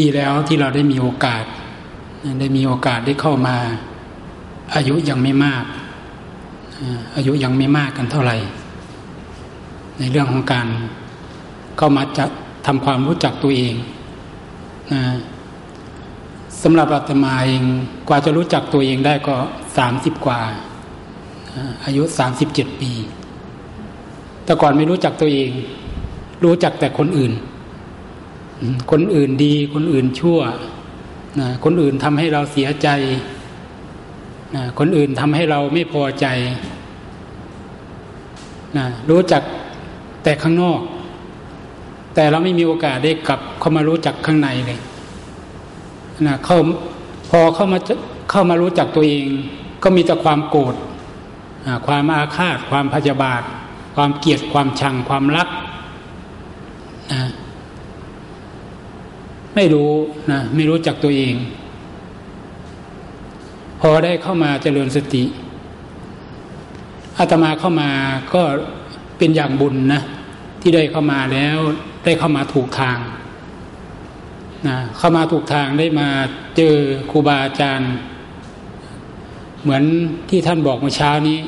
ดีแล้วที่เราได้มีโอกาส ได้มีโอกาสได้เข้ามา อายุยังไม่มาก อายุยังไม่มากกันเท่าไหร่ ในเรื่องของการเข้ามาจะทำความรู้จักตัวเองนะสำหรับอาตมาเองกว่าจะรู้จักตัวเองได้ก็สามสิบกว่า อายุสามสิบเจ็ดปี แต่ก่อนไม่รู้จักตัวเอง รู้จักแต่คนอื่น คนอื่นดีคนอื่นชั่วนะคนอื่นทำให้เราเสียใจนะคนอื่นทำให้เราไม่พอใจนะรู้จักแต่ข้างนอก แต่เราไม่มีโอกาสได้กลับเข้ามารู้จักข้างในเลยนะเข้าพอเข้ามาเข้ามารู้จักตัวเอง ก็มีแต่ความโกรธความอาฆาต ความพยาบาท ความเกลียดความชังความรักนะ ไม่รู้นะไม่รู้จักตัวเอง พอได้เข้ามาเจริญสติอาตมาเข้ามาก็เป็นอย่างบุญนะที่ได้เข้ามาแล้วได้เข้ามาถูกทางนะเข้ามาถูกทางได้มาเจอครูบาอาจารย์ เหมือนที่ท่านบอกเมื่อเช้านี้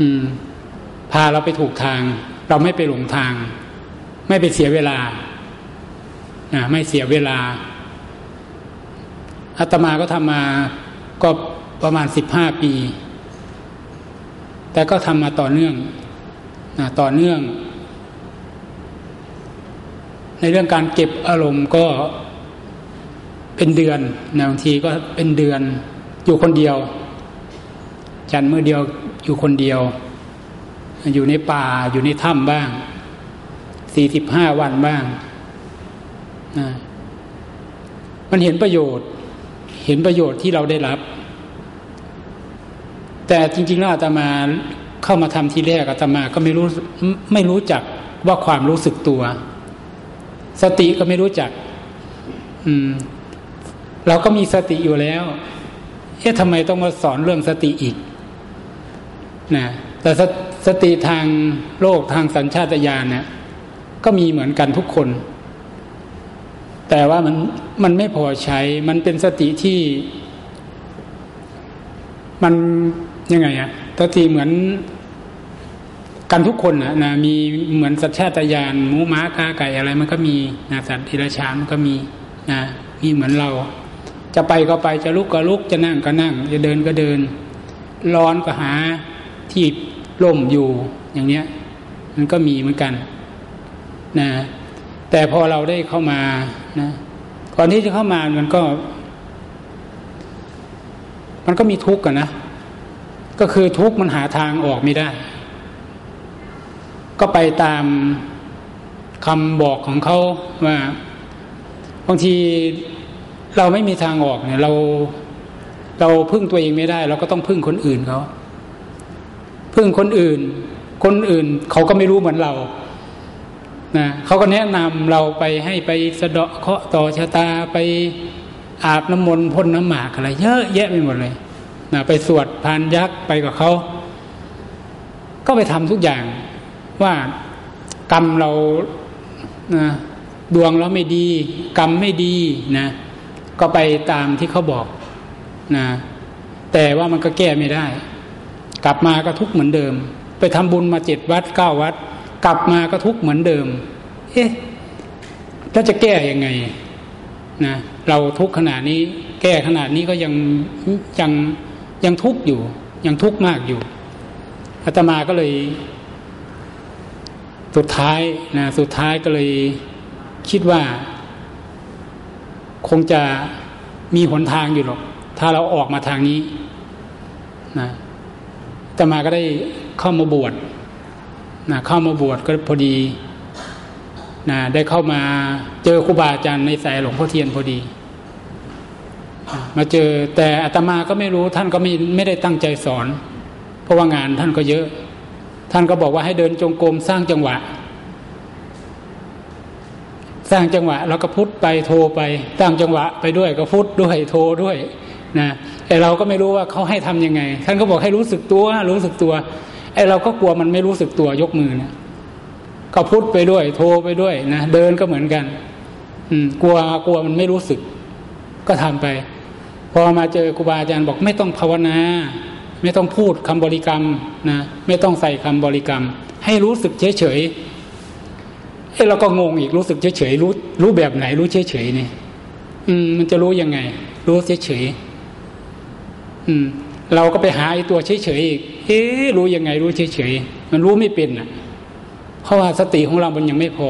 อืม พาเราไปถูกทาง เราไม่ไปหลงทาง ไม่ไปเสียเวลา ไม่เสียเวลาอาตมาก็ทำมาก็ประมาณสิบห้าปี แต่ก็ทำมาต่อเนื่องนะต่อเนื่อง ในเรื่องการเก็บอารมณ์ก็เป็นเดือนนะบางทีก็เป็นเดือนอยู่คนเดียว จันเมื่อเดียวอยู่คนเดียว อยู่ในป่าอยู่ในถ้ำบ้างสี่สิบห้าวันบ้าง มันเห็นประโยชน์ เห็นประโยชน์ที่เราได้รับ แต่จริงๆแล้วอาตมาเข้ามาทำทีแรกอาตมาก็ไม่รู้ไม่รู้จักว่าความรู้สึกตัว สติก็ไม่รู้จัก อืม เราก็มีสติอยู่แล้ว เอ๊ะทำไมต้องมาสอนเรื่องสติอีกนะแต่สสติทางโลกทางสัญชาตญาณเนี่ยก็มีเหมือนกันทุกคน แต่ว่ามันมันไม่พอใช้ มันเป็นสติที่ มันยังไงอะสติเหมือนกันทุกคนนะนะมีเหมือนสัตว์ชาตญาณหมูม้ากาไก่อะไร มันก็มีนะสัตว์ทีละชามันก็มีนะมีเหมือนเรา จะไปก็ไปจะลุกก็ลุกจะนั่งก็นั่ง จะเดินก็เดิน ร้อนก็หาที่ร่มอยู่อย่างเนี้ย มันก็มีเหมือนกัน นะ แต่พอเราได้เข้ามานะก่อนที่จะเข้ามามันก็ มันก็มีทุกข์กันนะก็คือทุกข์มันหาทางออกไม่ได้ ก็ไปตามคำบอกของเขาว่าบางทีเราไม่มีทางออกเนี่ย เราเราพึ่งตัวเองไม่ได้ เราก็ต้องพึ่งคนอื่นเขาพึ่งคนอื่น คนอื่นเขาก็ไม่รู้เหมือนเรา นะเขาก็แนะนำเราไปให้ไปสะเดาะเคาะต่อชะตาไปอาบน้ำมนต์พ่นน้ำหมากอะไรเยอะแยะไปหมดเลยนะไปสวดพานยักษ์ไปกับเขา ก็ไปทำทุกอย่างว่ากรรมเรานะดวงเราไม่ดี กรรมไม่ดีนะก็ไปตามที่เขาบอกนะแต่ว่ามันก็แก้ไม่ได้ กลับมาก็ทุกเหมือนเดิม ไปทำบุญมาเจ็ดวัดเก้าวัด กลับมาก็ทุกข์เหมือนเดิม เอ๊ะถ้าจะแก้ยังไงนะเราทุกข์ขนาดนี้ แก้ขนาดนี้ก็ยังยังยังทุกข์อยู่ ยังทุกข์มากอยู่อาตมาก็เลย สุดท้ายนะสุดท้ายก็เลยคิดว่า คงจะมีหนทางอยู่หรอก ถ้าเราออกมาทางนี้นะแต่มาก็ได้เข้ามาบวช นะเข้ามาบวชก็พอดีนะได้เข้ามาเจอครูบาอาจารย์ในสายหลวงพ่อเทียนพอดี มาเจอแต่อาตมาก็ไม่รู้ท่านก็ไม่ไม่ได้ตั้งใจสอน เพราะว่างานท่านก็เยอะ ท่านก็บอกว่าให้เดินจงกรมสร้างจังหวะ สร้างจังหวะแล้วก็พุทไปโทไปสร้างจังหวะไปด้วยก็พุทด้วยโทด้วยนะไอเราก็ไม่รู้ว่าเขาให้ทํำยังไง ท่านก็บอกให้รู้สึกตัวรู้สึกตัว ไอเราก็กลัวมันไม่รู้สึกตัวยกมือเนะก็พุทไปด้วย โทรไปด้วยนะเดินก็เหมือนกัน อืม กลัวกลัวมันไม่รู้สึก ก็ทำไป พอมาเจอครูบาอาจารย์บอกไม่ต้องภาวนา ไม่ต้องพูดคำบริกรรมนะไม่ต้องใส่คำบริกรรม ให้รู้สึกเฉยเฉยเอ้เราก็งงอีกรู้สึกเฉยเฉยรู้ รู้แบบไหน รู้เฉยเฉยนี่อืม มันจะรู้ยังไง รู้เฉยเฉยอืม เราก็ไปหาไอ้ตัวเฉยเฉยอีก เอ๊รู้ยังไงรู้เฉยเฉยมันรู้ไม่เป็นอะ เพราะว่าสติของเรามันยังไม่พอ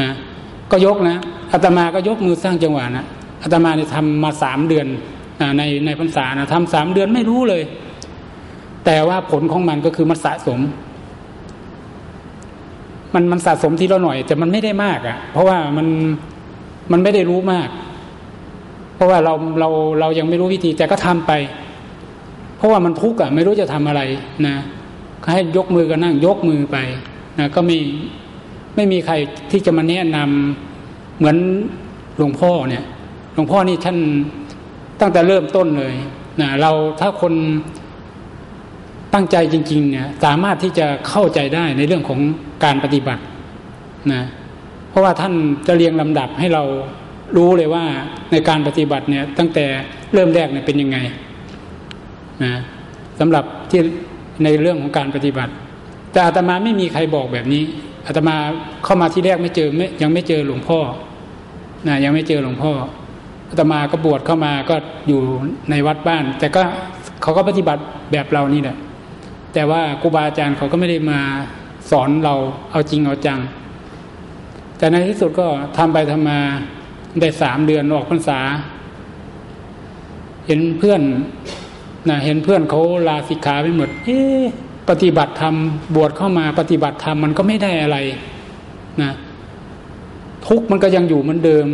นะก็ยกนะอาตมาก็ยกมือสร้างจังหวะนะอาตมาเนี่ยทำมาสามเดือนในในพรรษานะทำสามเดือนไม่รู้เลย แต่ว่าผลของมันก็คือมันสะสม มันมันสะสมทีละหน่อย แต่มันไม่ได้มากอะ่ะ เพราะว่ามันมันไม่ได้รู้มาก เพราะว่าเราเราเรายังไม่รู้วิธีแต่ก็ทำไป เพราะว่ามันทุกข์อะไม่รู้จะทำอะไรนะให้ยกมือก็นั่งยกมือไปนะก็ม่ไม่มีใครที่จะมาแนะนำเหมือนหลวงพ่อเนี่ย หลวงพ่อนี่ท่านตั้งแต่เริ่มต้นเลยนะเราถ้าคนตั้งใจจริง ๆ เนี่ย สามารถที่จะเข้าใจได้ในเรื่องของการปฏิบัตินะเพราะว่าท่านจะเรียงลำดับให้เรารู้เลยว่าในการปฏิบัติเนี่ย ตั้งแต่เริ่มแรกเนี่ยเป็นยังไง นะสำหรับที่ในเรื่องของการปฏิบัติ แต่อาตมาไม่มีใครบอกแบบนี้อาตมาเข้ามาที่แรกไม่เจอไม่ยังไม่เจอหลวงพ่อนะยังไม่เจอหลวงพ่ออาตมาก็บวชเข้ามาก็อยู่ในวัดบ้าน แต่ก็เขาก็ปฏิบัติแบบเรานี่แหละแต่ว่าครูบาอาจารย์เขาก็ไม่ได้มาสอนเราเอาจริงเอาจัง แต่ในที่สุดก็ทำไปทำมาได้สามเดือนออกพรรษา เห็นเพื่อน นะเห็นเพื่อนเขาลาสิกขาไปหมด เอ๊ปฏิบัติธรรมบวชเข้ามาปฏิบัติธรรมมันก็ไม่ได้อะไรนะทุกมันก็ยังอยู่เหมือนเดิม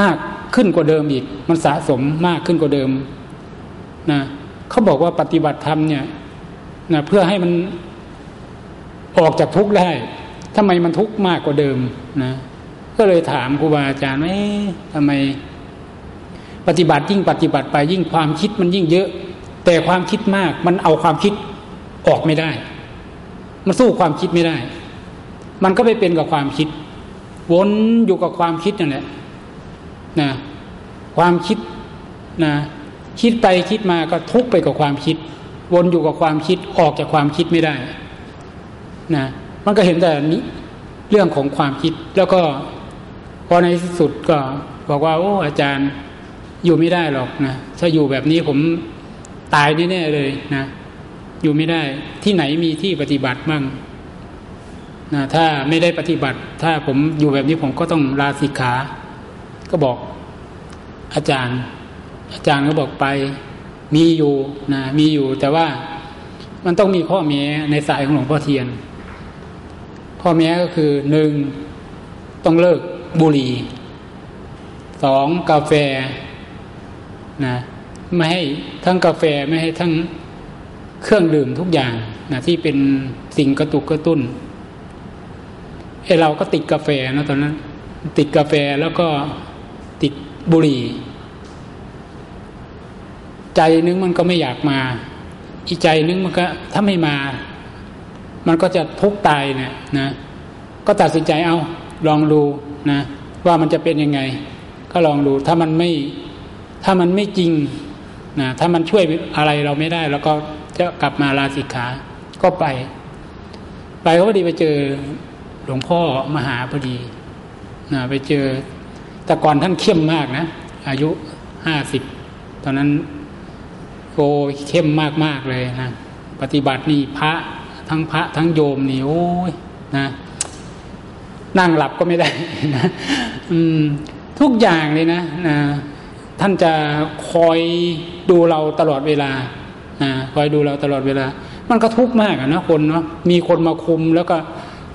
มากขึ้นกว่าเดิมอีก มันสะสมมากขึ้นกว่าเดิมนะเขาบอกว่าปฏิบัติธรรมเนี่ยนะเพื่อให้มันออกจากทุกข์ได้ทำไมมันทุกข์มากกว่าเดิมนะก็เลยถามครูบาอาจารย์ว่าทำไม ปฏิบัติยิ่งปฏิบัติไปยิ่งความคิดมันยิ่งเยอะ แต่ความคิดมากมันเอาความคิดออกไม่ได้ มันสู้ความคิดไม่ได้ มันก็ไปเป็นกับความคิด วนอยู่กับความคิดนั่นแหละนะความคิดนะคิดไปคิดมาก็ทุกไปกับความคิด วนอยู่กับความคิดออกจากความคิดไม่ได้นะมันก็เห็นแต่นี้เรื่องของความคิดแล้วก็พอในที่สุดก็บอกว่า โอ้อาจารย์อยู่ไม่ได้หรอกนะถ้าอยู่แบบนี้ผม ตายแน่ๆเลยนะ อยู่ไม่ได้ที่ไหนมีที่ปฏิบัติบ้างนะถ้าไม่ได้ปฏิบัติ ถ้าผมอยู่แบบนี้ผมก็ต้องลาสิกขา ก็บอก อาจารย์ อาจารย์ก็บอกไป มีอยู่นะมีอยู่ แต่ว่ามันต้องมีข้อแม้ในสายของหลวงพ่อเทียน ข้อแม้ก็คือหนึ่งต้องเลิกบุหรี่สองกาแฟนะ ไม่ให้ทั้งกาแฟไม่ให้ทั้งเครื่องดื่มทุกอย่างนะที่เป็นสิ่งกระตุกกระตุ้นไอเราก็ติดกาแฟนะตอนนั้น ติดกาแฟแล้วก็ติดบุหรี่ ใจนึงมันก็ไม่อยากมา อีใจนึงมันก็ถ้าไม่มา มันก็จะทุกตายเนี่ยนะก็ตัดสินใจเอาลองดูนะ ว่ามันจะเป็นยังไง ก็ลองดูถ้ามันไม่ ถ้ามันไม่จริง นะถ้ามันช่วยอะไรเราไม่ได้ แล้วก็จะกลับมาลาสิกขา ก็ไป ไปก็พอดีไปเจอหลวงพ่อมหาพอดีนะไปเจอ แต่ก่อนท่านเข้มมากนะ อายุห้าสิบตอนนั้นโกเข้มมากมากเลยนะปฏิบัตินี่พระทั้งพระทั้งโยมนี่โอ้ยนะนั่งหลับก็ไม่ได้นะทุกอย่างเลยนะนะ ท่านจะคอยดูเราตลอดเวลานะคอยดูเราตลอดเวลา มันก็ทุกข์มากนะคนเนาะมีคนมาคุมแล้วก็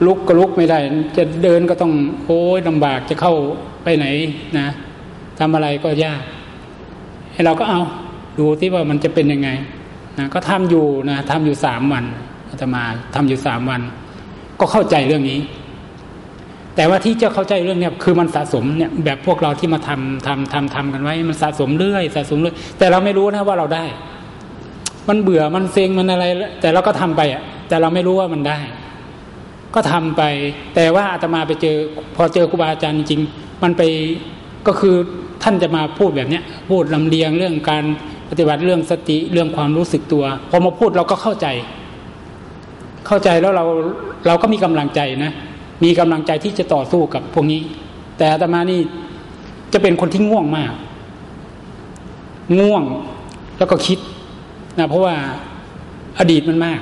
ลุกก็ลุกไม่ได้ จะเดินก็ต้องโอ้ยลำบากจะเข้าไปไหนนะทำอะไรก็ยากให้เราก็เอาดูที่ว่ามันจะเป็นยังไงนะก็ทำอยู่นะทำอยู่สามวันอาตมาทำอยู่สามวัน ก็เข้าใจเรื่องนี้ แต่ว่าที่เจะเข้าใจเรื่องเนี้ยคือมันสะสมเนี่ยแบบพวกเราที่มาทำทำทำทำกันไว้ มันสะสมเรื่อยสะสมเรื่อยแต่เราไม่รู้นะว่าเราได้ มันเบื่อมันเซ็งมันอะไร แต่เราก็ทำไปอะ แต่เราไม่รู้ว่ามันได้ ก็ทำไป แต่ว่าอาตมาไปเจอ พอเจอครูบาอาจารย์จริงมันไปก็คือท่านจะมาพูดแบบเนี้ยพูดลำเลียงเรื่องการปฏิบัติเรื่องสติเรื่องความรู้สึกตัว พอมาพูดเราก็เข้าใจ เข้าใจแล้วเราเราก็มีกำลังใจนะ มีกำลังใจที่จะต่อสู้กับพวกนี้ แต่อาตมานี่จะเป็นคนที่ง่วงมาก ง่วงแล้วก็คิดนะเพราะว่าอดีตมันมาก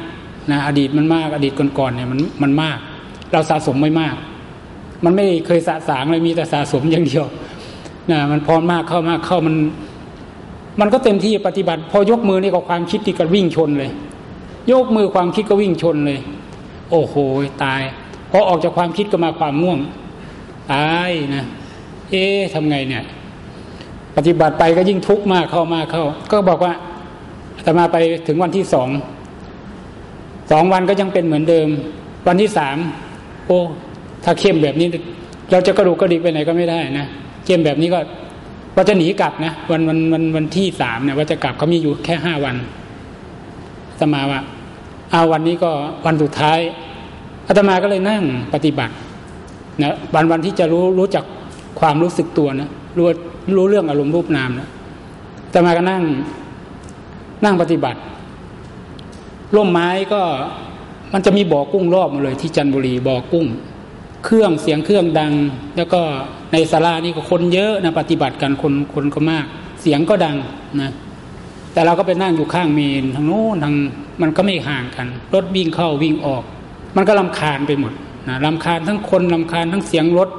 นะอดีตมันมาก อดีตก่อนๆเนี่ยมันมันมาก เราสะสมไม่มาก มันไม่เคยสะสางเลยมีแต่สะสมอย่างเดียวนะมันพอมากเข้ามากเข้ามัน มันก็เต็มที่ปฏิบัติ พอยกมือนี่ก็ความคิดที่ก็วิ่งชนเลย ยกมือความคิดก็วิ่งชนเลย โอ้โหตาย พอออกจากความคิดก็มาความง่วงตายนะ เอ๊ะทำไงเนี่ย ปฏิบัติไปก็ยิ่งทุกข์มากเข้ามากเข้า ก็บอกว่าแต่มาไปถึงวันที่สองสองวันก็ยังเป็นเหมือนเดิม วันที่สามโอ้ถ้าเข้มแบบนี้ เราจะกระดูกกระดิกไปไหนก็ไม่ได้นะเข้มแบบนี้ก็ว่าจะหนีกลับนะวันวันวันวันที่สามเนี่ยว่าจะกลับเขามีอยู่แค่ห้าวันสมาว่าเอาวันนี้ก็วันสุดท้าย อาตมาก็เลยนั่งปฏิบัตินะวันวันที่จะรู้รู้จักความรู้สึกตัวนะรู้รู้เรื่องอารมณ์รูปนามนะอาตมาก็นั่งนั่งปฏิบัติร่มไม้ก็มันจะมีบ่อกุ้งรอบมาเลยที่จันบุรีบ่อกุ้ง เครื่องเสียงเครื่องดัง แล้วก็ในศาลานี่ก็คนเยอะนะปฏิบัติกันคนคนก็มาก เสียงก็ดังนะแต่เราก็ไปนั่งอยู่ข้างเมนทางโน้นทางมันก็ไม่ห่างกัน รถวิ่งเข้าวิ่งออก มันก็ลำคาญไปหมดนะลำคาญทั้งคนลำคาญทั้งเสียงรถ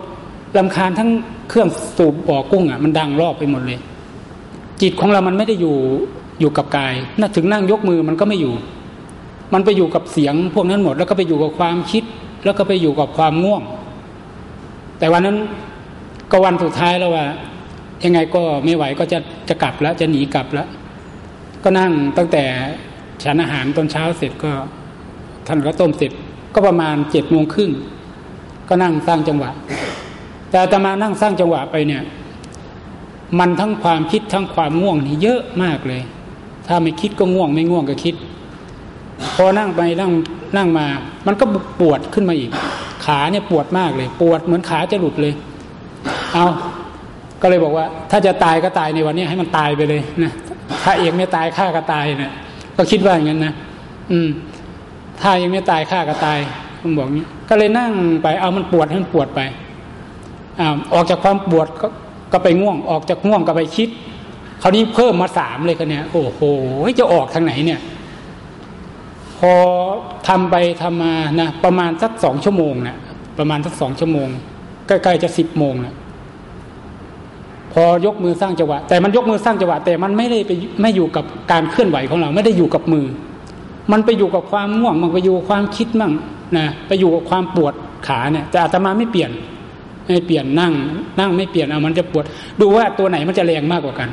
ลำคาญทั้งเครื่องสูบบ่อกุ้งอะมันดังรอบไปหมดเลย จิตของเรามันไม่ได้อยู่อยู่กับกายน่าถึงนั่งยกมือมันก็ไม่อยู่ มันไปอยู่กับเสียงพวกนั้นหมด แล้วก็ไปอยู่กับความคิด แล้วก็ไปอยู่กับความง่วง แต่วันนั้นก็วันสุดท้ายแล้วว่า ยังไงก็ไม่ไหวก็จะจะกลับแล้วจะหนีกลับแล้ว ก็นั่งตั้งแต่ฉันอาหารตอนเช้าเสร็จก็ท่านก็ต้มเสร็จ ก็ประมาณเจ็ดโมงครึ่งก็นั่งสร้างจังหวะ แต่จะมานั่งสร้างจังหวะไปเนี่ย มันทั้งความคิดทั้งความง่วงนี่เยอะมากเลย ถ้าไม่คิดก็ง่วงไม่ง่วงก็คิด พอนั่งไปนั่งนั่งมา มันก็ปวดขึ้นมาอีก ขาเนี่ยปวดมากเลย ปวดเหมือนขาจะหลุดเลย เอาก็เลยบอกว่า ถ้าจะตายก็ตายในวันนี้ให้มันตายไปเลยนะถ้าเองไม่ตายข้าก็ตายเนะี่ยก็คิดว่าอย่างนั้นนะอืม ถ้ายังไม่ตายข้าก็ตายผมบอกนี้ ก็เลยนั่งไปเอามันปวดให้มันปวดไปอ่าออกจากความปวดก็ก็ไปง่วง ออกจากง่วงก็ไปคิดคราวนี้เพิ่มมาสามเลยกันเนี่ยโอ้โหจะออกทางไหนเนี่ย พอทำไปทำมานะประมาณสักสองชั่วโมงนะี่ยประมาณสักสองชั่วโมงใกล้ๆจะสิบโมงนะพอยกมือสร้างจังหวะแต่มันยกมือสร้างจังหวะแต่มันไม่ได้ไปไม่อยู่กับการเคลื่อนไหวของเรา ไม่ได้อยู่กับมือ มันไปอยู่กับความง่วง มันไปอยู่ความคิดมั่งนะไปอยู่กับความปวดขาเนี่ยแต่อาตมาไม่เปลี่ยนไม่เปลี่ยนนั่ง นั่งไม่เปลี่ยนเอามันจะปวด ดูว่าตัวไหนมันจะแรงมากกว่ากัน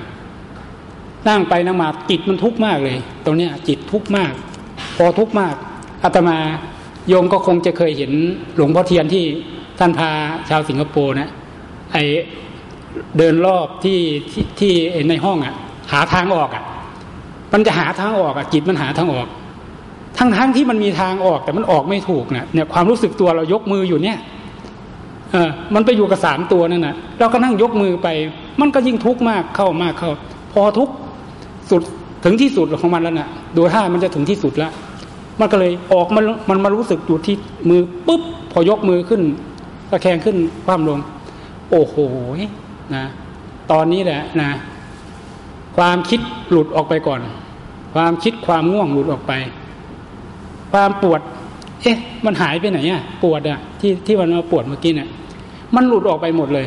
นั่งไปนั่งมาจิตมันทุกข์มากเลย ตรงเนี้ยจิตทุกข์มาก พอทุกข์มากอาตมาโยมก็คงจะเคยเห็นหลวงพ่อเทียนที่ท่านพาชาวสิงคโปร์นะไอเดินรอบที่ที่ที่ในห้องอะ หาทางออกอะ มันจะหาทางออกอะจิตมันหาทางออก ทั้งทั้งที่มันมีทางออกแต่มันออกไม่ถูกนะเนี่ยความรู้สึกตัวเรายกมืออยู่เนี่ยเออมันไปอยู่กับสามตัวนั่นนะเราก็นั่งยกมือไป มันก็ยิ่งทุกข์มากเข้ามากเข้า พอทุกข์สุดถึงที่สุดของมันแล้วนะ่ะดูท่ามันจะถึงที่สุดแล้ว มันก็เลยออกมันมันมารู้สึกอยู่ที่มือปุ๊บพอยกมือขึ้นตะแคงขึ้นคว่ำลง โอ้โหนะตอนนี้แหละนะ ความคิดหลุดออกไปก่อน ความคิดความง่วงหลุดออกไป ความปวด เอ๊ะ มันหายไปไหนอะปวดอะที่ที่มันมาปวดเมื่อกี้เนี่ยมันหลุดออกไปหมดเลย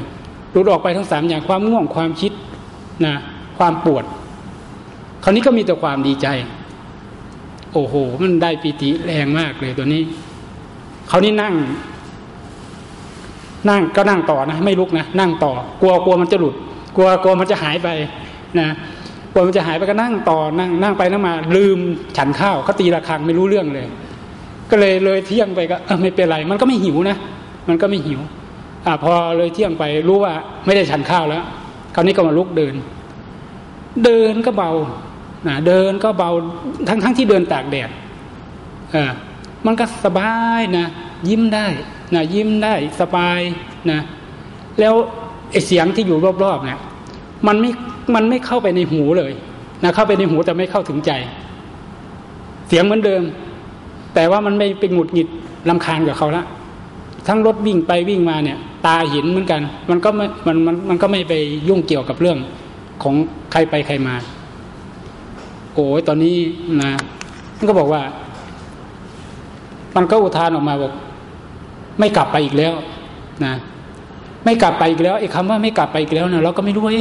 หลุดออกไปทั้งสามอย่างความง่วงความคิดนะความปวด คราวนี้ก็มีแต่ความดีใจ โอ้โห มันได้ปีติแรงมากเลยตัวนี้คราวนี้นั่ง นั่งก็นั่งต่อนะ ไม่ลุกนะ นั่งต่อกลัวกลัวมันจะหลุด กลัวกลัวมันจะหายไปนะ วมันจะหายไปก็นั่งต่อนั่งนั่งไปนั่งมา ลืมฉันข้าวเขาตีระฆังไม่รู้เรื่องเลย ก็เลยเลยเที่ยงไปก็ไม่เป็นไร มันก็ไม่หิวนะ มันก็ไม่หิว อ่าพอเลยเที่ยงไปรู้ว่าไม่ได้ฉันข้าวแล้ว คราวนี้ก็มาลุกเดิน เดินก็เบานะเดินก็เบาทั้งทั้งที่เดินตากแดดเออมันก็สบายนะ ยิ้มได้นะยิ้มได้สบายนะ แล้วไอเสียงที่อยู่รอบๆเนี่ยมันไม่ มันไม่เข้าไปในหูเลยนะเข้าไปในหูแต่ไม่เข้าถึงใจ เสียงเหมือนเดิม แต่ว่ามันไม่ไปหงุดหงิดลำคาญกับเขาละทั้งรถวิ่งไปวิ่งมาเนี่ย ตาเห็นเหมือนกัน มันก็ไม่มันมันมันก็ไม่ไปยุ่งเกี่ยวกับเรื่องของใครไปใครมา โอ้ยตอนนี้นะมันก็บอกว่า มันก็อุทานออกมาบอก ไม่กลับไปอีกแล้ว นะ ไม่กลับไปอีกแล้วไอ้คำว่าไม่กลับไปอีกแล้วเนี่ยเราก็ไม่รู้ว่า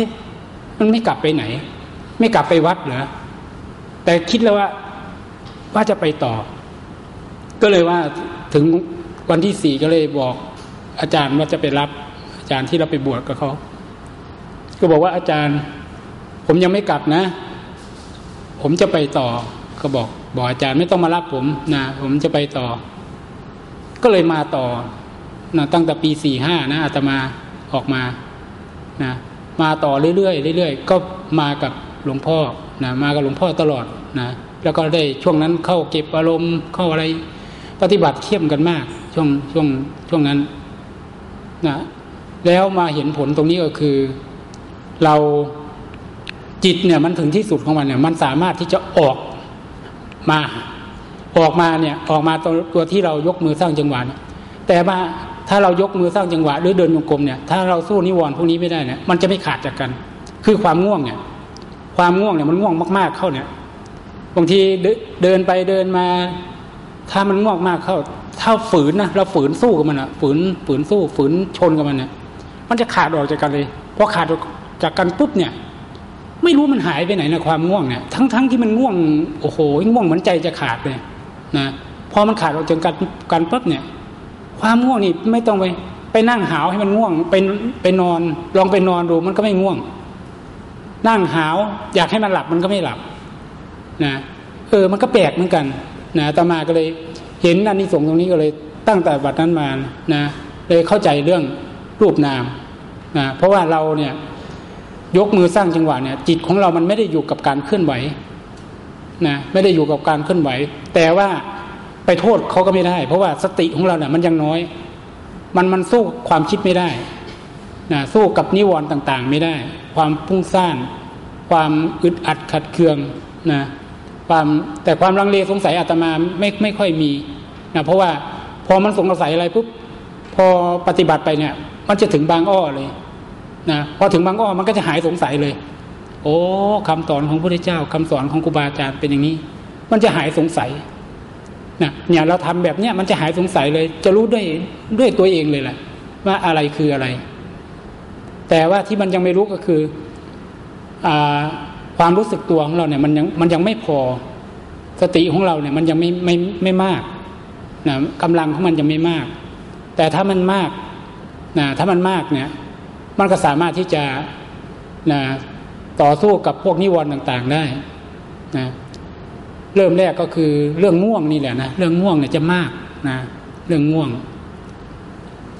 มันไม่กลับไปไหน ไม่กลับไปวัดเหรอแต่คิดแล้วว่าว่าจะไปต่อ ก็เลยว่าถึงวันที่สี่ก็เลยบอก อาจารย์ว่าจะไปรับ อาจารย์ที่เราไปบวชกับเขาก็บอกว่าอาจารย์ ผมยังไม่กลับนะ ผมจะไปต่อ ก็บอก บอกอาจารย์ไม่ต้องมารับผมนะผมจะไปต่อ ก็เลยมาต่อนะตั้งแต่ปีสี่ห้านะอาตมาออกมานะ มาต่อเรื่อยๆเรื่อยๆก็มากับหลวงพ่อนะมากับหลวงพ่อตลอดนะแล้วก็ได้ช่วงนั้นเข้าเก็บอารมณ์เข้าอะไร ปฏิบัติเข้มกันมาก ช่วงช่วงช่วงนั้นนะแล้วมาเห็นผลตรงนี้ก็คือ เราจิตเนี่ยมันถึงที่สุดของมันเนี่ย มันสามารถที่จะออกมาออกมาเนี่ยออกมาตัวตัวที่เรายกมือสร้างจังหวะแต่มา ถ้าเรายกมือสร้างจังหวะหรือเดินโยกลมเนี่ยถ้าเราสู้นิวรณ์พวกนี้ไม่ได้เนี่ยมันจะไม่ขาดจากกัน คือความง่วงเนี่ยความง่วงเนี่ยมันง่วงมากๆเข้าเนี่ยบางทีเดินไปเดินมา ถ้ามันง่วงมากเข้า ถ้าฝืนนะเราฝืนสู้กับมันอะฝืนฝืนสู้ฝืนชนกับมันเนี่ยมันจะขาดออกจากกันเลยพอขาดจากกันปุ๊บเนี่ย ไม่รู้มันหายไปไหนนะความง่วงเนี่ยทั้งๆทที่มันง่วงโอ้โหง่วงเหมือนใจจะขาดเลยนะพอมันขาดออกจากกันกันปุ๊บเนี่ย ความง่วงนี่ไม่ต้องไปไปนั่งหาวให้มันง่วงไปไปนอน ลองไปนอนดูมันก็ไม่ง่วง นั่งหาว อยากให้มันหลับมันก็ไม่หลับนะเออมันก็แปลกเหมือนกันนะตมาก็เลยเห็นอันนี้สงตรงนี้ก็เลยตั้งแต่บัดนั้นมานะเลยเข้าใจเรื่องรูปนามนะเพราะว่าเราเนี่ยยกมือสร้างจังหวะเนี่ย จิตของเรามันไม่ได้อยู่กับการเคลื่อนไหวนะไม่ได้อยู่กับการเคลื่อนไหว แต่ว่า ไปโทษเขาก็ไม่ได้ เพราะว่าสติของเราเนี่ยมันยังน้อย มันมันสู้ความคิดไม่ได้นะสู้กับนิวรณ์ต่างๆ ไม่ได้ ความพุ่งซ่านความอึดอัดขัดเคืองนะความแต่ความลังเลสงสัยอาตมาไม่ไม่ค่อยมีนะเพราะว่าพอมันสงสัยอะไรปุ๊บพอปฏิบัติไปเนี่ย มันจะถึงบางอ้อเลยนะพอถึงบางอ้อมันก็จะหายสงสัยเลย โอ้คำสอนของพระพุทธเจ้าคำสอนของครูบาอาจารย์เป็นอย่างนี้ มันจะหายสงสัย นะเนี่ยเราทำแบบเนี้ยมันจะหายสงสัยเลย จะรู้ด้วยด้วยตัวเองเลยแหละว่าอะไรคืออะไร แต่ว่าที่มันยังไม่รู้ก็คืออความรู้สึกตัวของเราเนี่ย มันยังมันยังไม่พอสติของเราเนี่ย มันยังไม่ไม่ไม่มากนะกำลังของมันยังไม่มาก แต่ถ้ามันมากนะถ้ามันมากเนี่ย มันก็สามารถที่จะนะต่อสู้กับพวกนิวรณ์ต่าง ๆ ได้นะ เริ่มแรกก็คือเรื่องง่วงนี่แหละนะเรื่องง่วงเนี่ยจะมากนะเรื่องง่วง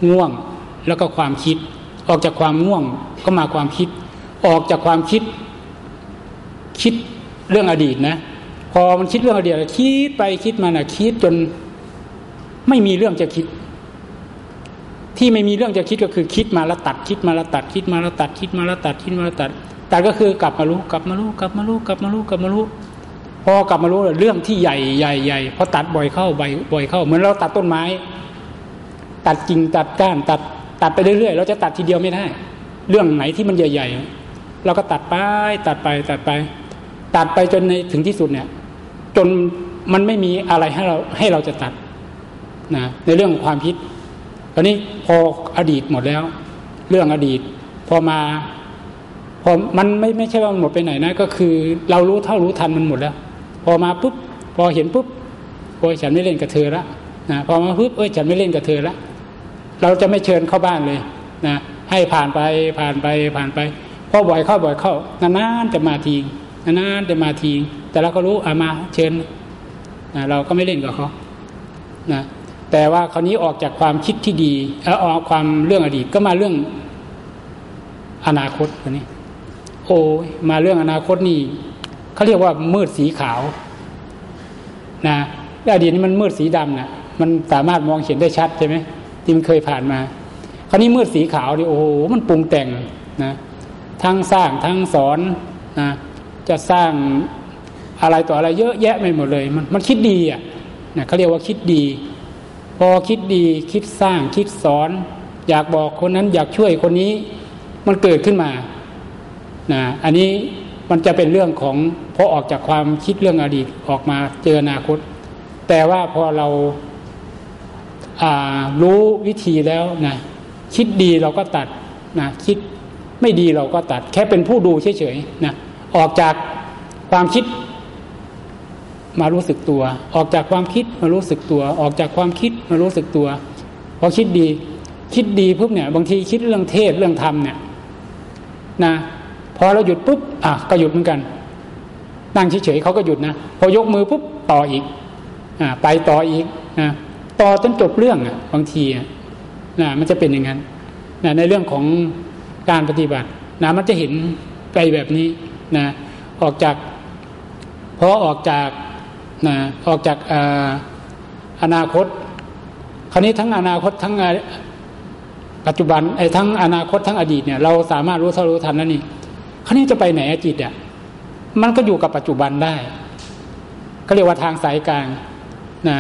ง่วงแล้วก็ความคิด ออกจากความง่วงก็มาความคิด ออกจากความคิด คิดเรื่องอดีตนะพอมันคิดเรื่องอดีตคิดไปคิดมานะคิดจนไม่มีเรื่องจะคิด ที่ไม่มีเรื่องจะคิดก็คือ คิดมาแล้วตัด คิดมาแล้วตัด คิดมาแล้วตัด คิดมาแล้วตัดคิดมาแล้วตัดตัดก็คือกลับมารู้กลับมารู้กลับมารู้กลับมารู้กลับมารู้ พอกลับมารู้เรื่องที่ใหญ่ใหญ่ใหญ่พอตัดบ่อยเข้าบ่อยบ่อยเข้า เหมือนเราตัดต้นไม้ ตัดกิ่งตัดก้านตัดตัดไปเรื่อยๆเราจะตัดทีเดียวไม่ได้ เรื่องไหนที่มันใหญ่ ๆ เราก็ตัดไปตัดไปตัดไป ตัดไปจนในถึงที่สุดเนี่ย จนมันไม่มีอะไรให้เราให้เราจะตัดนะในเรื่องของความคิดตอนนี้พออดีตหมดแล้ว เรื่องอดีต พอมาพอมันไม่ไม่ใช่ว่ามันหมดไปไหนนะ ก็คือ เรารู้เท่ารู้ทันมันหมดแล้ว อมาปุ๊บพอเห็นปุ๊บโอ้ยฉันไม่เล่นกับเธอละนะพอมาปุ๊บเอ้ยฉันไม่เล่นกับเธอละเราจะไม่เชิญเข้าบ้านเลยนะให้ผ่านไปผ่านไปผ่านไปพอบ่อยเข้าบ่อยเข้านานๆจะมาทีนานๆจะมาทีแต่เราก็รู้อามาเชิญนะเราก็ไม่เล่นกับเขานะแต่ว่าคราวนี้ออกจากความคิดที่ดีแล้วออกความเรื่องอดีตก็มาเรื่องอนาคตคนนี้ โอ้มาเรื่องอนาคตนี่ เขาเรียกว่ามืดสีขาวนะอดีตนี้มันมืดสีดำนะมันสามารถมองเห็นได้ชัดใช่ไหมที่มันเคยผ่านมา คราวนี้มืดสีขาวดิโอ้โหมันปรุงแต่งนะทั้งสร้างทั้งสอนนะจะสร้างอะไรต่ออะไรเยอะแยะไปหมดเลย มันมันคิดดีอะนะเขาเรียกว่าคิดดี พอคิดดีคิดสร้างคิดสอน อยากบอกคนนั้นอยากช่วยคนนี้ มันเกิดขึ้นมานะอันนี้ มันจะเป็นเรื่องของพอออกจากความคิดเรื่องอดีตออกมาเจออนาคต แต่ว่าพอเราารู้วิธีแล้วนะคิดดีเราก็ตัดนะคิดไม่ดีเราก็ตัด แค่เป็นผู้ดูเฉยๆนะออกจากความคิดมารู้สึกตัว ออกจากความคิดมารู้สึกตัว ออกจากความคิดมารู้สึกตัวพอคิดดี คิดดีปุ๊บเนี่ย บางทีคิดเรื่องเทศเรื่องธรรมเนี่ยนะ พอเราหยุดปุ๊บอะก็หยุดเหมือนกัน นั่งเฉยๆเขาก็หยุดนะพอยกมือปุ๊บต่ออีกอ่าไปต่ออีกนะต่อจนจบเรื่องอะบางทีอะนะมันจะเป็นอย่างนั้นนะในเรื่องของการปฏิบัตินะมันจะเห็นไปแบบนี้นะออกจากพอออกจากนะออกจากอนาคต คราวนี้ทั้งอนาคตทั้งปัจจุบันไอ้ทั้งอนาคตทั้งอดีตเนี่ยเราสามารถรู้เท่ารู้ทันนั่นนี่ คราวนี้จะไปไหนจิตอะมันก็อยู่กับปัจจุบันได้ก็เรียกว่าทางสายกลางนะ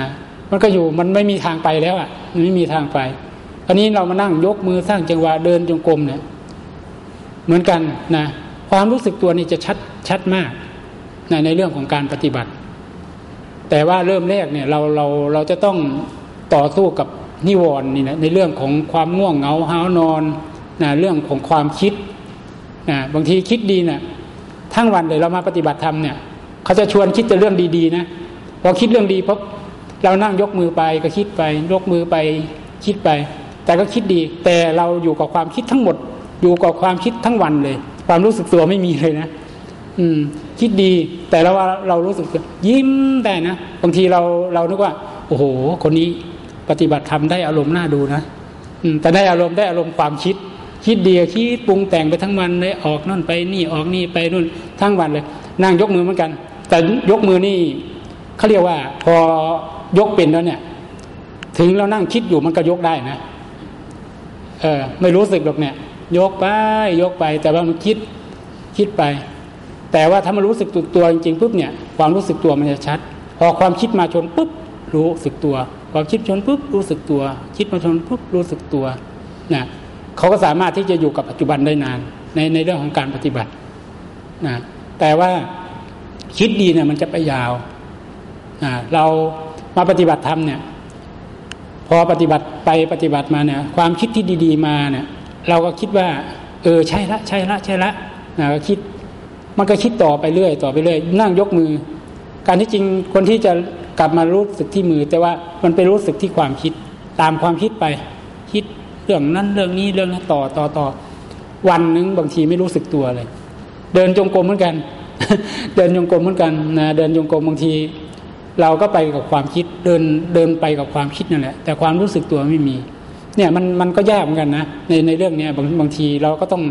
มันก็อยู่มันไม่มีทางไปแล้วอะมันไม่มีทางไปคราวนี้เรามานั่งยกมือสร้างจังหวะเดินจงกรมเนี่ยเหมือนกันนะความรู้สึกตัวนี้จะชัดชัดมากนะในเรื่องของการปฏิบัติ แต่ว่าเริ่มแรกเนี่ยเราเราเราจะต้องต่อสู้กับนิวรณ์นี่นะในเรื่องของความง่วงเหงาห้านอนนะเรื่องของความคิด นะบางทีคิดดีเนะี่ยทั้งวันเลยเรามาปฏิบัติธรรมเนี่ยเขาจะชวนคิดแต่เรื่องดีๆนะพอคิดเรื่องดีปุ๊บเรานั่งยกมือไปก็คิดไปยกมือไปคิดไป แต่ก็คิดดี แต่เราอยู่กับความคิดทั้งหมด อยู่กับความคิดทั้งวันเลย ความรู้สึกตัวไม่มีเลยนะ อืม คิดดี แต่เราว่าเรารู้สึกยิ้มได้นะบางทีเราเรานึกว่า โอ้โห คนนี้ปฏิบัติธรรมได้อารมณ์น่าดูนะอืมแต่ได้อารมณ์ได้อารมณ์ความคิด คิดเดียวคิดปรุงแต่งไปทั้งวันเลยออกนั่นไปนี่ออกนี่ไปนู่นทั้งวันเลยนั่งยกมือเหมือนกัน แต่ยกมือนี่เขาเรียกว่า พอยกเป็นแล้วเนี่ย ถึงเรานั่งคิดอยู่มันก็ยกได้นะเออไม่รู้สึกหรอกเนี่ย ยกไปยกไป แต่ว่ามันคิดคิดไป แต่ว่าถ้ามันรู้สึกตัวตัวจริงๆปุ๊บเนี่ย ความรู้สึกตัวมันจะชัด พอความคิดมาชนปุ๊บรู้สึกตัว ความคิดชนปุ๊บรู้สึกตัว คิดมาชนปุ๊บรู้สึกตัวนะ เขาก็สามารถที่จะอยู่กับปัจจุบันได้นานในในเรื่องของการปฏิบัตินะแต่ว่าคิดดีเนี่ยมันจะไปยาวนะเรามาปฏิบัติธรรมเนี่ย พอปฏิบัติไปปฏิบัติมาเนี่ย ความคิดที่ดี ๆ มาเนี่ย เราก็คิดว่า เออใช่ละใช่ละใช่ละนะก็คิด มันก็คิดต่อไปเรื่อย ต่อไปเรื่อย นั่งยกมือ การที่จริงคนที่จะกลับมารู้สึกที่มือ แต่ว่ามันไปรู้สึกที่ความคิดตามความคิดไป คิด เรื่องนั้นเรื่องนี้เรื่องนั้นต่อต่อต่อวันหนึ่งบางทีไม่รู้สึกตัวเลย เดินจงกรมเหมือนกัน เดินจงกรมเหมือนกันนะเดินจงกรมบางที เราก็ไปกับความคิดเดินเดินไปกับความคิดนั่นแหละแต่ความรู้สึกตัวไม่มี เนี่ยมันมันก็ยากเหมือนกันนะในในเรื่องเนี้ยบางบางทีเราก็ต้อง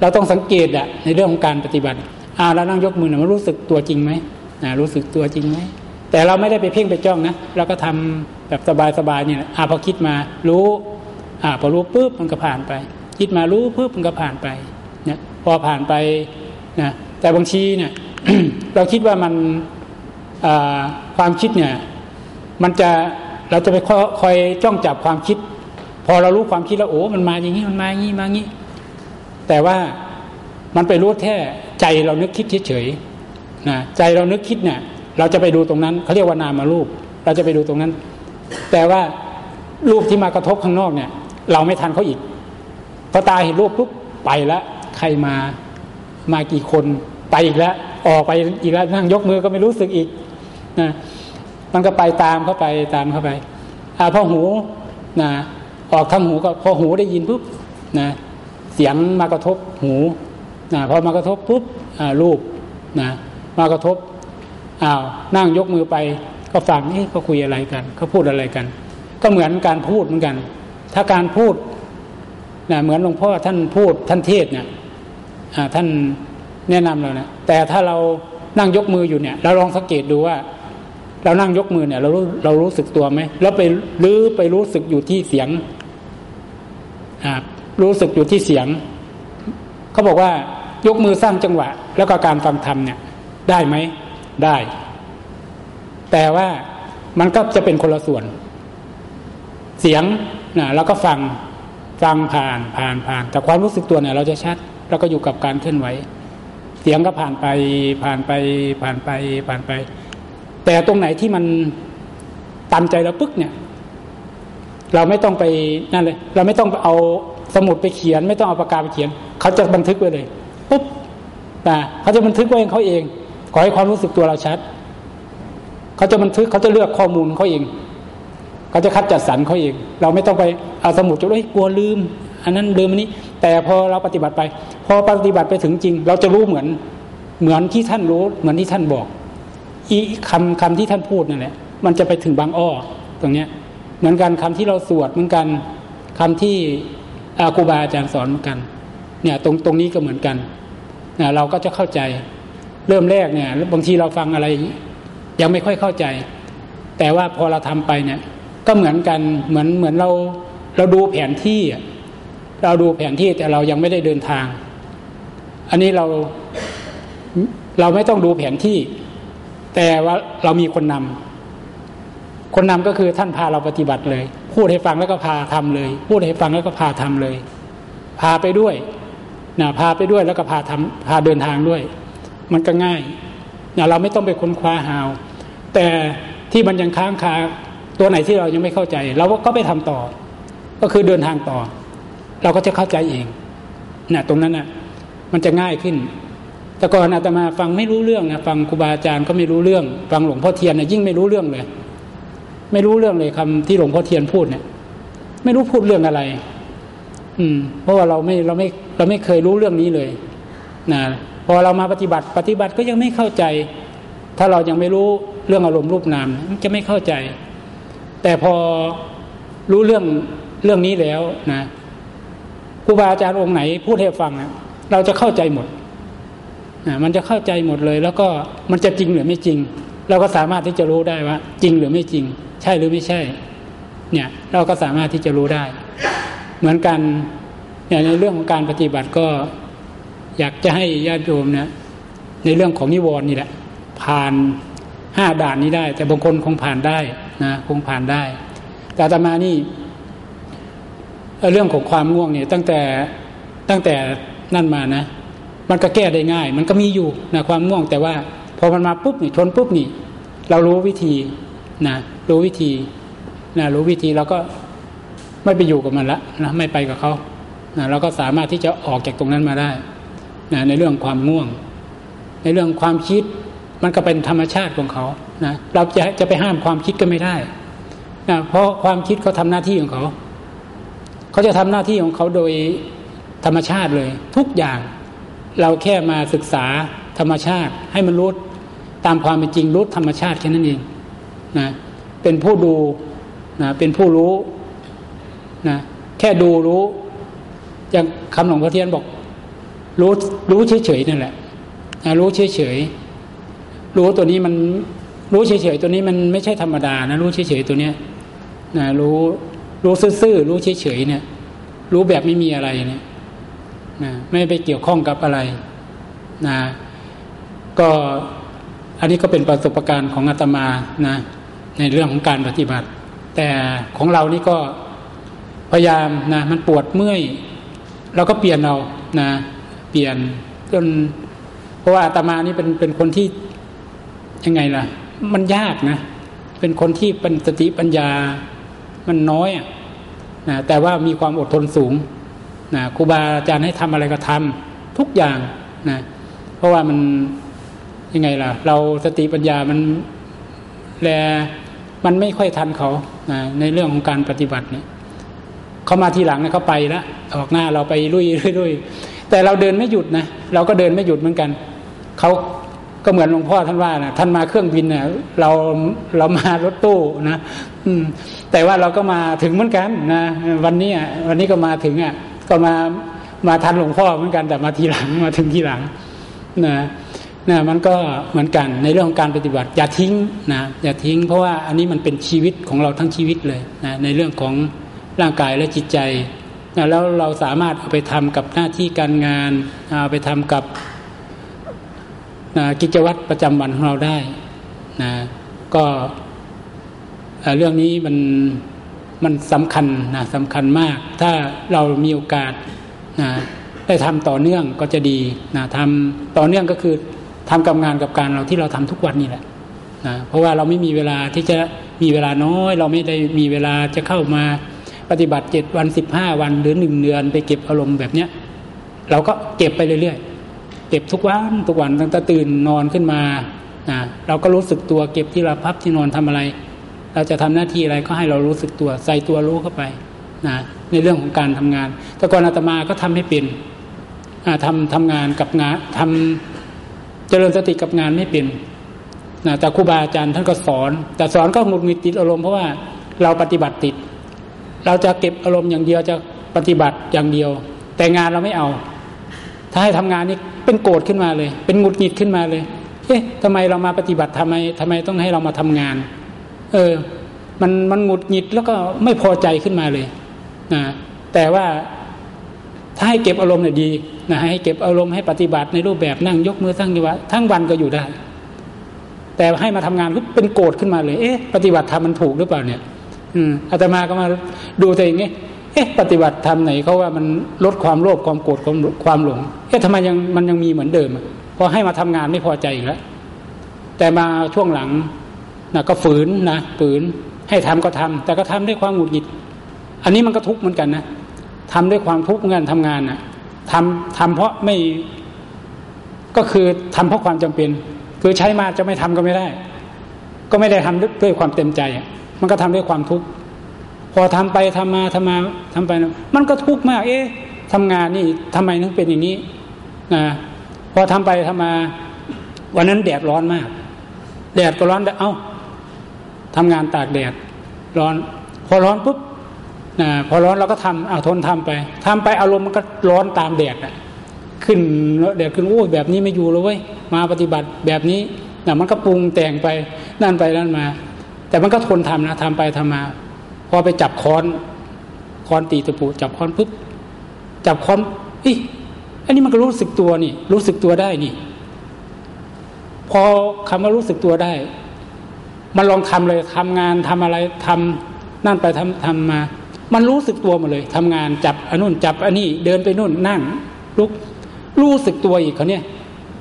เราต้องสังเกตอะในเรื่องของการปฏิบัติอ่าเรานั่งยกมือนี่ยมันรู้สึกตัวจริงไหมนะรู้สึกตัวจริงไหมแต่เราไม่ได้ไปเพ่งไปจ้องนะเราก็ทำแบบสบายๆเนี่ยอ่าพอคิดมารู้ อ่าพอรู้ปุ๊บมันก็ผ่านไปคิดมารู้ปุ๊บมันก็ผ่านไปเนี่ยพอผ่านไปนะแต่บางทีเนี่ยเราคิดว่ามันความคิดเนี่ยมันจะเราจะไปคอยจ้องจับความคิด พอเรารู้ความคิดแล้วโอ้มันมาอย่างนี้มันมาอย่างนี้มาอย่างนี้ แต่ว่ามันไปรู้แค่ใจเรานึกคิดเฉยๆนะใจเรานึกคิดเนี่ยเราจะไปดูตรงนั้นเขาเรียกว่านามารูป เราจะไปดูตรงนั้น แต่ว่ารูปที่มากระทบข้างนอกเนี่ย เราไม่ทันเขาอีกพอตาเห็นรูปปุ๊บไปแล้วใครมามากี่คนไปอีกแล้ว ออกไปอีกแล้วนั่งยกมือก็ไม่รู้สึกอีกนะมันก็ไปตามเข้าไปตามเข้าไปอาพอหูนะออกทางหูก็พอหูได้ยินปุ๊บนะเสียงมากระทบหูนะพอมากระทบปุ๊บอ่ารูปนะมากระทบอ้าวนั่งยกมือไป ก็ฟังนี่เขาคุยอะไรกันเขาพูดอะไรกัน ก็เหมือนการพูดเหมือนกัน ถ้าการพูดนะเหมือนหลวงพ่อท่านพูดท่านเทศเนี่ยท่านแนะนำเราเนะแต่ถ้าเรานั่งยกมืออยู่เนี่ย เราลองสังเกตดูว่า เรานั่งยกมือเนี่ยเรารู้เรารู้สึกตัวไหมแล้วไปหรือไปรู้สึกอยู่ที่เสียงรู้สึกอยู่ที่เสียงเขาบอกว่ายกมือสร้างจังหวะ แล้วก็การฟังธรรมเนี่ย ได้ไหมได้ แต่ว่ามันก็จะเป็นคนละส่วน เสียง นะเราก็ฟังฟังผ่านผ่านผ่าน แต่ความรู้สึกตัวเนี่ย เราจะชัดแล้วก็อยู่กับการเคลื่อนไหว เสียงก็ผ่านไปผ่านไปผ่านไปผ่านไป แต่ตรงไหนที่มันตามใจเราปึ๊กเนี่ย เราไม่ต้องไปนั่นเลย เราไม่ต้องเอาสมุดไปเขียน ไม่ต้องเอาปากกาไปเขียน เขาจะบันทึกไว้เลยปุ๊บนะเขาจะบันทึกไว้เองเขาเอง ขอให้ความรู้สึกตัวเราชัด เขาจะบันทึกเขาจะเลือกข้อมูลเขาเอง เขาจะคัดจัดสรรเขาเอง เราไม่ต้องไปเอาสมุดจะเลยกลัวลืม อันนั้นลืมอันนี้ แต่พอเราปฏิบัติไป พอปฏิบัติไปถึงจริง เราจะรู้เหมือนเหมือนที่ท่านรู้เหมือนที่ท่านบอก อีคำคำที่ท่านพูดนั่นแหละมันจะไปถึงบางอ้อตรงเนี้ยเหมือนกันคำที่เราสวดเหมือนกันคำที่ครูบาอาจารย์สอนเหมือนกัน เนี่ยตรงตรงนี้ก็เหมือนกันนะเราก็จะเข้าใจ เริ่มแรกเนี่ยบางทีเราฟังอะไร ยังไม่ค่อยเข้าใจ แต่ว่าพอเราทำไปเนี่ย ก็เหมือนกันเหมือนเหมือนเราเราดูแผนที่เราดูแผนที่แต่เรายังไม่ได้เดินทาง อันนี้เราเราไม่ต้องดูแผนที่ แต่ว่าเรามีคนนำคนนำก็คือท่านพาเราปฏิบัติเลย พูดให้ฟังแล้วก็พาทำเลย พูดให้ฟังแล้วก็พาทำเลย พาไปด้วยนะพาไปด้วยแล้วก็พาทำพาเดินทางด้วย มันก็ง่ายนะเราไม่ต้องไปค้นคว้าหาว แต่ที่มันยังค้างคา ตัวไหนที่เรายังไม่เข้าใจ เราก็ไปทำต่อ ก็คือเดินทางต่อ เราก็จะเข้าใจเองนะตรงนั้นนะ่ะ มันจะง่ายขึ้น แต่ก่อนอาตมาฟังไม่รู้เรื่องนะฟังครูบาอาจารย์ก็ไม่รู้เรื่อง ฟังหลวงพ่อเทียนนะยิ่งไม่รู้เรื่องเลย ไม่รู้เรื่องเลยคำที่หลวงพ่อเทียนพูดเนี่ย ไม่รู้พูดเรื่องอะไร อืม เพราะว่าเราไม่เราไม่เราไม่เคยรู้เรื่องนี้เลยนะพอเรามาปฏิบัติปฏิบัติก็ยังไม่เข้าใจ ถ้าเรายังไม่รู้เรื่องอารมณ์รูปนามจะไม่เข้าใจ แต่พอรู้เรื่องเรื่องนี้แล้วนะครูบาอาจารย์องค์ไหนพูดให้ฟังนะเราจะเข้าใจหมดนะมันจะเข้าใจหมดเลย แล้วก็มันจะจริงหรือไม่จริง เราก็สามารถที่จะรู้ได้ว่า จริงหรือไม่จริง ใช่หรือไม่ใช่ เนี่ย เราก็สามารถที่จะรู้ได้ เหมือนกันเนี่ยในเรื่องของการปฏิบัติก็อยากจะให้ญาติโยมเนะในเรื่องของนิวรณ์นี่แหละผ่าน ห้าด่านนี้ได้ แต่บางคนคงผ่านได้นะคงผ่านได้ แต่ตมานี่เรื่องของความง่วงเนี่ยตั้งแต่ตั้งแต่นั่นมานะ มันก็แก้ได้ง่าย มันก็มีอยู่นะความง่วง แต่ว่า พอมันมาปุ๊บนี่ชนปุ๊บนี่ เรารู้วิธีนะรู้วิธีนะรู้วิธีเราก็ไม่ไปอยู่กับมันละนะไม่ไปกับเขานะเราก็สามารถที่จะออกจากตรงนั้นมาได้นะในเรื่องความง่วง ในเรื่องความคิด มันก็เป็นธรรมชาติของเขานะเราจะจะไปห้ามความคิดก็ไม่ได้นะเพราะความคิดเขาทาหน้าที่ของเขาเขาจะทำหน้าที่ของเขาโดยธรรมชาติเลย ทุกอย่างเราแค่มาศึกษาธรรมชาติให้มันรู้ตามความเป็นจริงรู้ธรรมชาติแค่นั้นเองนะเป็นผู้ดูนะเป็นผู้รู้นะแค่ดูรู้ อย่างคำหลวงพ่อเทียนบอก รู้รู้เฉยๆนั่นแหละรู้เฉยๆ รู้ตัวนี้มันรู้เฉยๆตัวนี้มันไม่ใช่ธรรมดานะรู้เฉยๆตัวเนี้ยนะรู้รู้ซื่อๆรู้เฉยๆเนี่ย รู้แบบไม่มีอะไรเนี่ยนะไม่ไปเกี่ยวข้องกับอะไรนะก็อันนี้ก็เป็นประสบการณ์ของอาตมานะในเรื่องของการปฏิบัติ แต่ของเรานี่ก็พยายามนะมันปวดเมื่อยเราก็เปลี่ยนเอานะเปลี่ยนจนเพราะว่าอาตมานี่เป็นเป็นคนที่ ยังไงล่ะ มันยากนะ เป็นคนที่เป็นสติปัญญามันน้อยอะนะแต่ว่ามีความอดทนสูงนะครูบาอาจารย์ให้ทำอะไรก็ทำทุกอย่างนะเพราะว่ามันยังไงล่ะ เราสติปัญญามันแลมันไม่ค่อยทันเขานะในเรื่องของการปฏิบัติเนี่ยเขามาทีหลังเนี่ยเขาไปแล้วออกหน้าเราไปลุยลุยแต่เราเดินไม่หยุดนะเราก็เดินไม่หยุดเหมือนกันเขา ก็เหมือนหลวงพ่อท่านว่านะท่านมาเครื่องบินเนะ่ยเราเรามารถตู้นะอืมแต่ว่าเราก็มาถึงเหมือนกันนะวันนี้วันนี้ก็มาถึงอะก็มามาทันหลวงพ่อเหมือนกันแต่มาทีหลังมาถึงทีหลังนะนะมันก็เหมือนกันในเรื่องของการปฏิบัติ อย่าทิ้งนะอย่าทิ้ง เพราะว่าอันนี้มันเป็นชีวิตของเราทั้งชีวิตเลยนะในเรื่องของร่างกายและจิตใจนะแล้วเราสามารถเอาไปทำกับหน้าที่การงานเอาไปทำกับ นะกิจวัตรประจำวันของเราได้นะก็เรื่องนี้มันมันสำคัญนะสำคัญมาก ถ้าเรามีโอกาสนะได้ทำต่อเนื่องก็จะดีนะทำต่อเนื่องก็คือทำกับงานกับการเราที่เราทำทุกวันนี่แหละนะเพราะว่าเราไม่มีเวลาที่จะมีเวลาน้อย เราไม่ได้มีเวลาจะเข้ามาปฏิบัติเจ็ดวันสิบห้าวันหรือหนึ่งเดือนไปเก็บอารมณ์แบบเนี้ย เราก็เก็บไปเรื่อยๆ เก็บทุกวันทุกวันตั้งแต่ตื่นนอนขึ้นมานะเราก็รู้สึกตัวเก็บที่เราพับที่นอนทำอะไร เราจะทำหน้าที่อะไรก็ให้เรารู้สึกตัวใส่ตัวรู้เข้าไปนะในเรื่องของการทำงาน แต่ก่อนอาตมาก็ทำให้เป็นทำทำงานกับงานทำเจริญสติกับงานไม่เป็นนะแต่ครูบาอาจารย์ท่านก็สอน แต่สอนก็หงุดหงิดติดอารมณ์เพราะว่าเราปฏิบัติติด เราจะเก็บอารมณ์อย่างเดียวจะปฏิบัติอย่างเดียว แต่งานเราไม่เอา ถ้าให้ทำงานนี่ เป็นโกรธขึ้นมาเลย เป็นหงุดหงิดขึ้นมาเลย เอ๊ะทำไมเรามาปฏิบัติทำไมทำไมต้องให้เรามาทำงาน เออ มันมันหงุดหงิดแล้วก็ไม่พอใจขึ้นมาเลยนะแต่ว่าถ้าให้เก็บอารมณ์เนี่ยดีนะให้เก็บอารมณ์ให้ปฏิบัติในรูปแบบนั่งยกมือทั้งยวะทั้งวันก็อยู่ได้ แต่ให้มาทำงานก็เป็นโกรธขึ้นมาเลย เอ๊ะ ปฏิบัติธรรมมันถูกหรือเปล่าเนี่ย อืมอาตมาก็มาดูตัวเองเอ๊ะปฏิบัติธรรมไหนเขาว่ามันลดความโลภความโกรธความความหลงเอ๊ะทำไมยังมันยังมีเหมือนเดิมพอให้มาทำงานไม่พอใจอีกแล้วแต่มาช่วงหลังนะก็ฝืนนะฝืนให้ทำก็ทำแต่ก็ทำด้วยความหงุดหงิด อันนี้มันก็ทุกข์เหมือนกันนะทำด้วยความทุกข์งานทำงานนะ่ะทำทำเพราะไม่ก็คือทำเพราะความจำเป็น คือใช้มาจะไม่ทำก็ไม่ได้ ก็ไม่ได้ทำด้วยความเต็มใจ มันก็ทำด้วยความทุกข์ พอทำไปทำมาทำมาทำไป มันก็ทุกข์มาก เอ๊ะทำงานนี่ทำไมถึงเป็นอย่างนี้นะพอทำไปทำมา วันนั้นแดดร้อนมาก แดดก็ร้อนเอ้าทำงานตากแดดร้อน พอร้อนปุ๊บนะพอร้อนเราก็ทำเอาทนทำไปทำไปอารมณ์มันก็ร้อนตามแดดอะขึ้นแดดขึ้นโอ้แบบนี้ไม่อยู่เลยเว้ยมาปฏิบัติแบบนี้นะมันก็ปรุงแต่งไปนั่นไปนั่นมา แต่มันก็ทนทำนะทำไปทำมา พอไปจับค้อนค้อนตีตะปูจับค้อนปุ๊บจับค้อนอีอันนี้มันก็รู้สึกตัวนี่ รู้สึกตัวได้นี่ พอคำว่ารู้สึกตัวได้ มันลองทำเลยทำงานทำอะไรทำนั่นไปทำทำมา มันรู้สึกตัวหมดเลยทำงานจับอันนู้นจับอันนี้เดินไปนู่นนั่งลุกรู้สึกตัวอีกเขาเนี่ย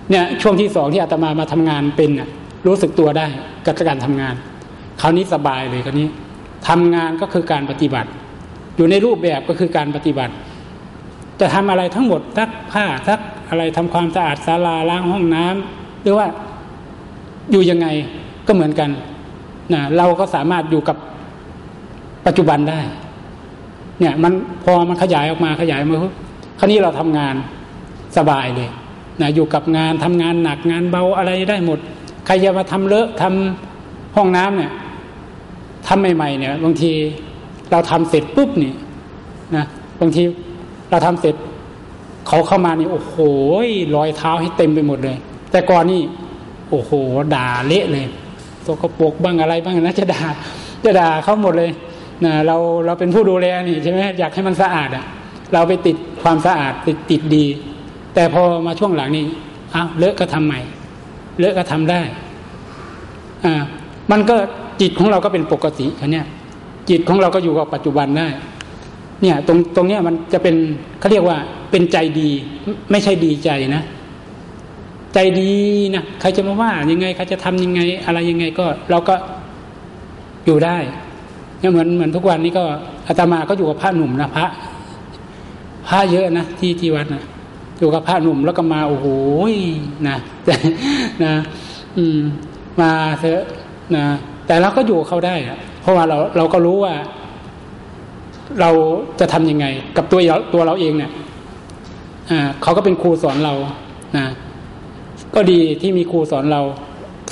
เนี่ยช่วงที่สองที่อาตมามาทำงานเป็นน่ะรู้สึกตัวได้กับการทำงาน คราวนี้สบายเลยคราวนี้ ทำงานก็คือการปฏิบัติ อยู่ในรูปแบบก็คือการปฏิบัติ จะทำอะไรทั้งหมดซักผ้าซักอะไรทำความสะอาดศาลาล้างห้องน้ำหรือว่าอยู่ยังไงก็เหมือนกันนะเราก็สามารถอยู่กับปัจจุบันได้ เนี่ยมันพอมันขยายออกมาขยายมาคราวนี้เราทำงานสบายเลยนะอยู่กับงานทำงานหนักงานเบาอะไรได้หมด ใครจะมาทำเลอะทำห้องน้ำเนี่ย ทำใหม่ๆเนี่ย บางทีเราทำเสร็จปุ๊บนี่นะบางทีเราทำเสร็จเขาเข้ามานี่โอ้โหรอยเท้าให้เต็มไปหมดเลย แต่ก่อนนี่ โอ้โห ด่าเละเลยตัวกระปกบ้างอะไรบ้างนะจะด่าจะด่าเขาหมดเลยนะเราเราเป็นผู้ดูแลนี่ใช่ไหมอยากให้มันสะอาดอะ เราไปติดความสะอาดติดติดดี แต่พอมาช่วงหลังนี่อ้าวเลอะก็ทำใหม่เลอะก็ทำได้อ่ามันก็ จิตของเราก็เป็นปกติคันเนี้ยจิตของเราก็อยู่กับปัจจุบันได้ เนี่ยตรงตรงเนี้ยมันจะเป็นเขาเรียกว่าเป็นใจดี ไม่ใช่ดีใจนะ ใจดีนะใครจะมาว่ายังไงใครจะทำยังไง อะไรยังไงก็ เราก็อยู่ได้เนี่ยเหมือนเหมือนทุกวันนี้ก็อาตมาก็อยู่กับพระหนุ่มนะพระพระเยอะนะที่ที่วัดนะอยู่กับพระหนุ่มแล้วก็มาโอ้โหนะนะ อืม มาเถอะนะ แต่เราก็อยู่เขาได้อะเพราะว่าเราเราก็รู้ว่า เราจะทํำยังไง กับตัวตัวเราเองเนี่ยอ่าเขาก็เป็นครูสอนเรานะก็ดีที่มีครูสอนเรา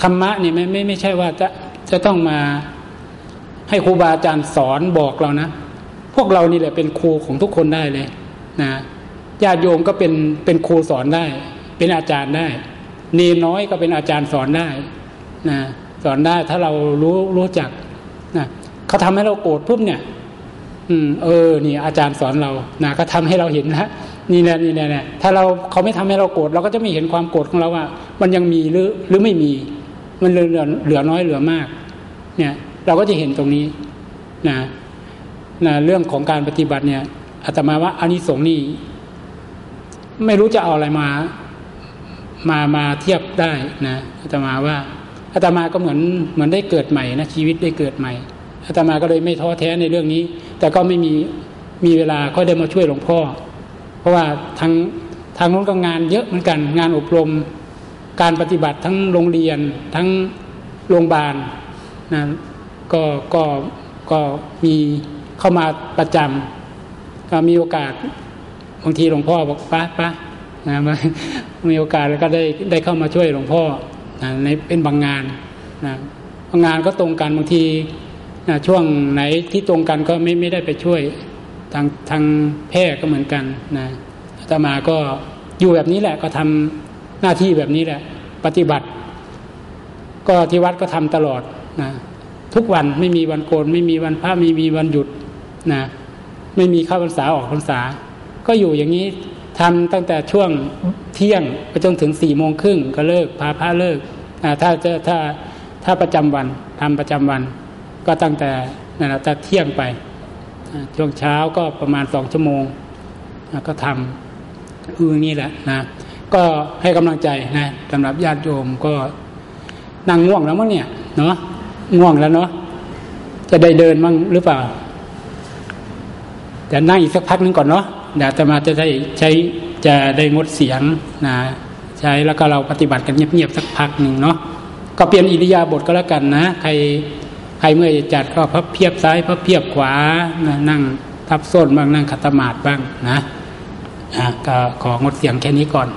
ธรรมะเนี่ยไม่ไม่ไม่ใช่ว่าจะจะต้องมาให้ครูบาอาจารย์สอนบอกเรานะ พวกเรานี่แหละเป็นครูของทุกคนได้เลยนะญาติโยมก็เป็นเป็นครูสอนได้ เป็นอาจารย์ได้ เนน้อยก็เป็นอาจารย์สอนได้นะ สอนได้ถ้าเรารู้รู้จักนะเขาทำให้เราโกรธปุ๊บเนี่ย อืม เออ นี่ อาจารย์สอนเรานะก็ทำให้เราเห็นนะนี่แหละนี่แหละเนี่ยถ้าเราเขาไม่ทำให้เราโกรธเราก็จะไม่เห็นความโกรธของเราว่า มันยังมีหรือหรือไม่มี มันเหลือเหลือเหลือน้อยเหลือมาก เนี่ย เราก็จะเห็นตรงนี้นะนะเรื่องของการปฏิบัติเนี่ยอาตมาว่าอานิสงส์นี่ไม่รู้จะเอาอะไรมา มามาเทียบได้นะอาตมาว่า อาตมาก็เหมือนเหมือนได้เกิดใหม่นะชีวิตได้เกิดใหม่อาตมาก็เลยไม่ท้อแท้ในเรื่องนี้ แต่ก็ไม่มีมีเวลาก็ได้มาช่วยหลวงพ่อ เพราะว่าทางทางนู้นก็งานเยอะเหมือนกัน งานอบรม การปฏิบัติทั้งโรงเรียน ทั้งโรงพยาบาลนะก็ก็ก็มีเข้ามาประจำก็มีโอกาสบางทีหลวงพ่อบอกป้าป้านะมามีโอกาสแล้วก็ได้ได้เข้ามาช่วยหลวงพ่อ นะในเป็นบางงานนะบางงานก็ตรงกันบางทีนะช่วงไหนที่ตรงกันก็ไม่ไม่ได้ไปช่วยทางทางแพทย์ก็เหมือนกันนะอาตมาก็อยู่แบบนี้แหละก็ทำหน้าที่แบบนี้แหละ ปฏิบัติ ก็ที่วัดก็ทำตลอดนะทุกวันไม่มีวันโกน ไม่มีวันพระไม่มีวันหยุดนะไม่มีเข้าพรรษาออกพรรษา ก็อยู่อย่างนี้ ทำตั้งแต่ช่วงเที่ยงไปจนถึงสี่โมงครึ่งก็เลิกพาพระเลิกถ้าจะถ้าถ้าประจำวันทำประจำวัน ก็ตั้งแต่นั่นแหละแต่เที่ยงไปช่วงเช้าก็ประมาณสองชั่วโมงก็ทำคือนี้แหละนะก็ให้กำลังใจนะสำหรับญาติโยมก็นั่งง่วงแล้วมั้งเนี่ยเนาะง่วงแล้วเนาะจะได้เดินมั้งหรือเปล่าแต่นั่งอีกสักพักนึงก่อนเนาะ เดี๋ยวอาตมาจะได้ใช้จะได้งดเสียงนะใช้แล้วก็เราปฏิบัติกันเงียบๆสักพักหนึ่งเนาะก็เปลี่ยนอิริยาบถก็แล้วกันนะ ใครใครเมื่อจะจัดก็พับเพียบซ้ายพับเพียบขวานะนั่งทับส้นบ้างนั่งขัตมาดบ้างนะนะก็ของดเสียงแค่นี้ก่อน